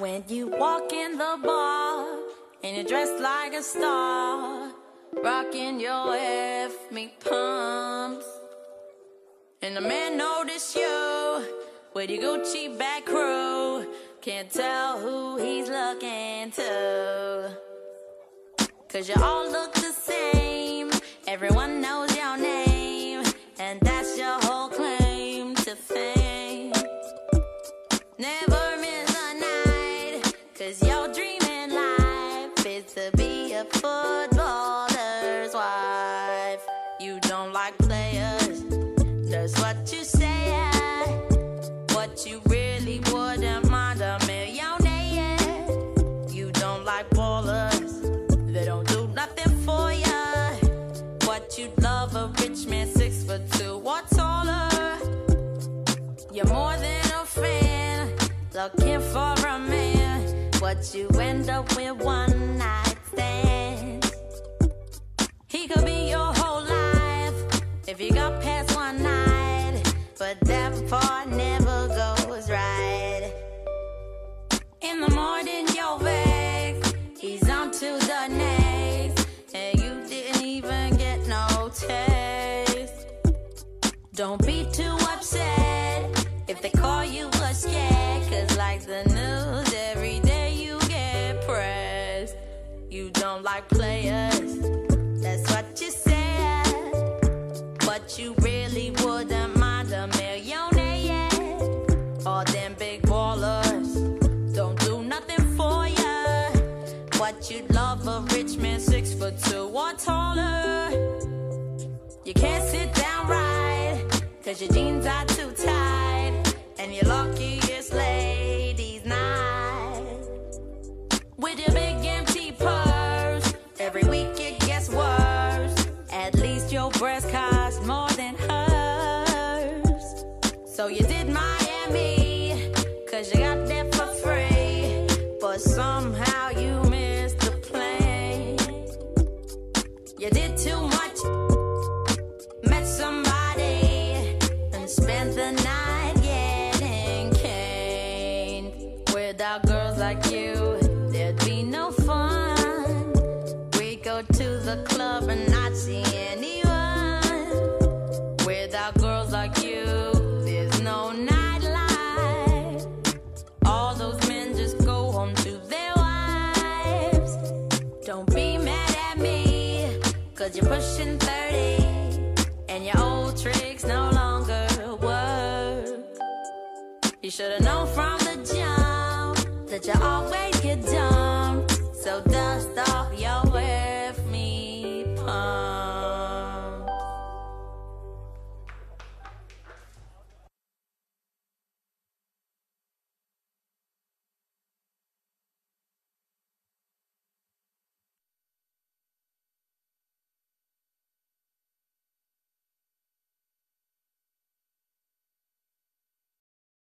When you walk in the bar and you're dressed like a star, rocking your F me pumps. And the man notice you with your Gucci back crew. Can't tell who he's looking to. Cause you all look the same. Everyone knows to be a footballer's wife. You don't like players. That's what you say. What you really wouldn't mind a millionaire. You don't like ballers. They don't do nothing for ya. What you'd love a rich man six foot two or taller. You're more than a fan, looking for a man. What you end up with one night stands. He could be your whole life if you got past one night, but that part never goes right. In the morning, you're vexed. He's on to the next, and you didn't even get no taste. Don't be too You don't like players, that's what you said. But you really wouldn't mind a millionaire. All them big ballers don't do nothing for ya. What you'd love a rich man six foot two or taller. You can't sit down right, cause your jeans are too your breast cost more than hers. So you did Miami, cause you got there for free. But somehow you missed the plane. You did too much, met somebody, and spent the night getting caned. Without girls like you, there'd be no fun. We go to the club and not see pushing 30 and your old tricks no longer work. You should have known from the jump that you always get dumb. So don't stop.